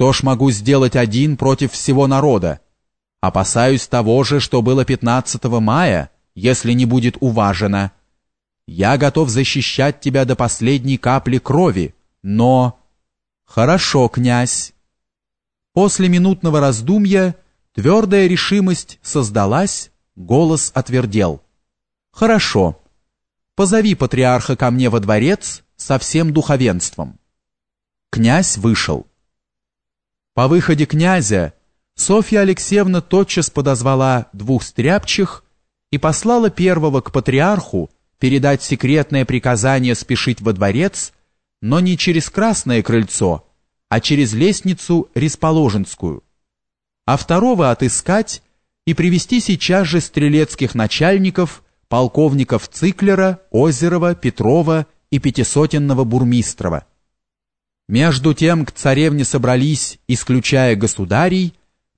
Что ж могу сделать один против всего народа? Опасаюсь того же, что было 15 мая, если не будет уважено. Я готов защищать тебя до последней капли крови, но... Хорошо, князь. После минутного раздумья твердая решимость создалась, голос отвердел. Хорошо. Позови патриарха ко мне во дворец со всем духовенством. Князь вышел. По выходе князя Софья Алексеевна тотчас подозвала двух стряпчих и послала первого к патриарху передать секретное приказание спешить во дворец, но не через Красное крыльцо, а через лестницу Ресположенскую, а второго отыскать и привести сейчас же стрелецких начальников, полковников Циклера, Озерова, Петрова и Пятисотенного Бурмистрова. Между тем к царевне собрались, исключая государей,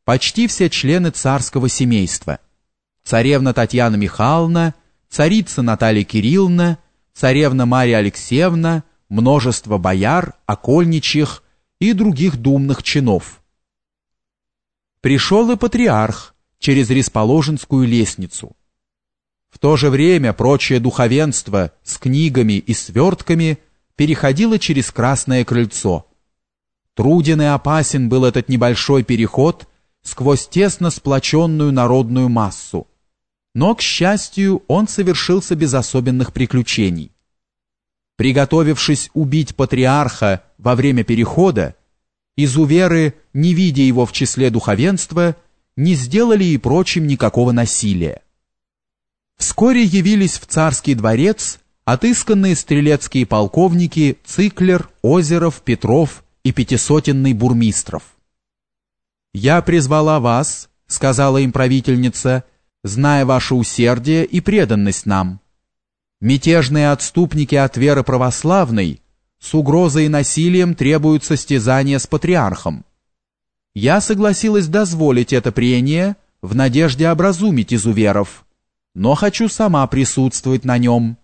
почти все члены царского семейства. Царевна Татьяна Михайловна, царица Наталья Кирилловна, царевна Марья Алексеевна, множество бояр, окольничьих и других думных чинов. Пришел и патриарх через Ресположенскую лестницу. В то же время прочее духовенство с книгами и свертками – переходила через Красное крыльцо. Труден и опасен был этот небольшой переход сквозь тесно сплоченную народную массу. Но, к счастью, он совершился без особенных приключений. Приготовившись убить патриарха во время перехода, изуверы, не видя его в числе духовенства, не сделали и прочим никакого насилия. Вскоре явились в царский дворец отысканные стрелецкие полковники Циклер, Озеров, Петров и пятисотенный Бурмистров. «Я призвала вас», — сказала им правительница, «зная ваше усердие и преданность нам. Мятежные отступники от веры православной с угрозой и насилием требуют состязания с патриархом. Я согласилась дозволить это прение в надежде образумить изуверов, но хочу сама присутствовать на нем».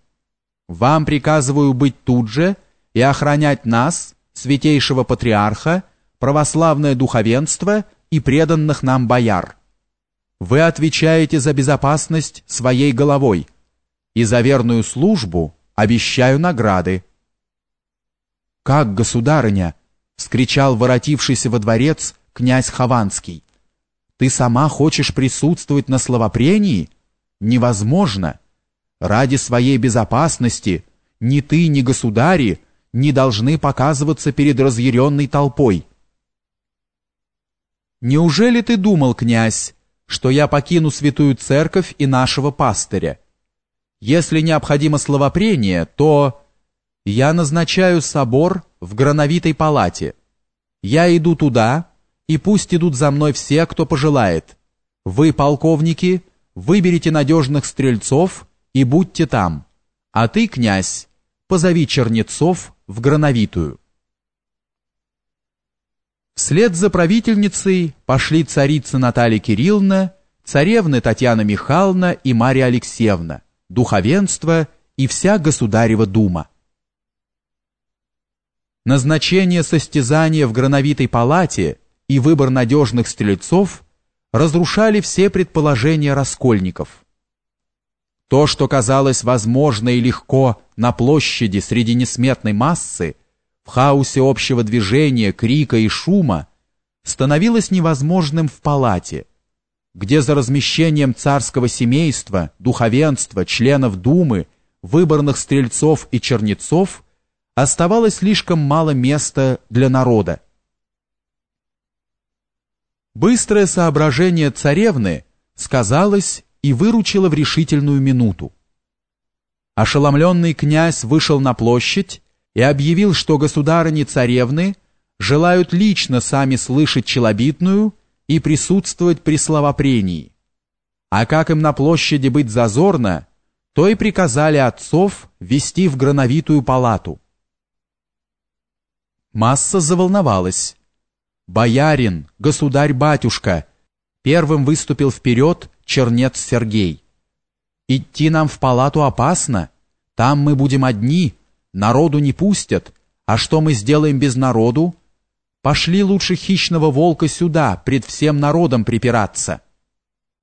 Вам приказываю быть тут же и охранять нас, святейшего патриарха, православное духовенство и преданных нам бояр. Вы отвечаете за безопасность своей головой, и за верную службу обещаю награды. «Как, государыня?» — вскричал воротившийся во дворец князь Хованский. «Ты сама хочешь присутствовать на словопрении? Невозможно!» Ради своей безопасности ни ты, ни государи не должны показываться перед разъяренной толпой. Неужели ты думал, князь, что я покину святую церковь и нашего пастыря? Если необходимо словопрение, то я назначаю собор в Грановитой палате. Я иду туда, и пусть идут за мной все, кто пожелает. Вы, полковники, выберите надежных стрельцов и будьте там, а ты, князь, позови чернецов в Грановитую. Вслед за правительницей пошли царица Наталья Кирилловна, царевны Татьяна Михайловна и Марья Алексеевна, духовенство и вся государева дума. Назначение состязания в Грановитой палате и выбор надежных стрельцов разрушали все предположения раскольников – то, что казалось возможно и легко на площади среди несметной массы, в хаосе общего движения, крика и шума, становилось невозможным в палате, где за размещением царского семейства, духовенства, членов думы, выборных стрельцов и чернецов оставалось слишком мало места для народа. Быстрое соображение царевны сказалось и выручила в решительную минуту. Ошеломленный князь вышел на площадь и объявил, что государыни-царевны желают лично сами слышать челобитную и присутствовать при словопрении. А как им на площади быть зазорно, то и приказали отцов вести в грановитую палату. Масса заволновалась. «Боярин, государь-батюшка!» Первым выступил вперед чернец Сергей. «Идти нам в палату опасно. Там мы будем одни, народу не пустят. А что мы сделаем без народу? Пошли лучше хищного волка сюда, пред всем народом припираться.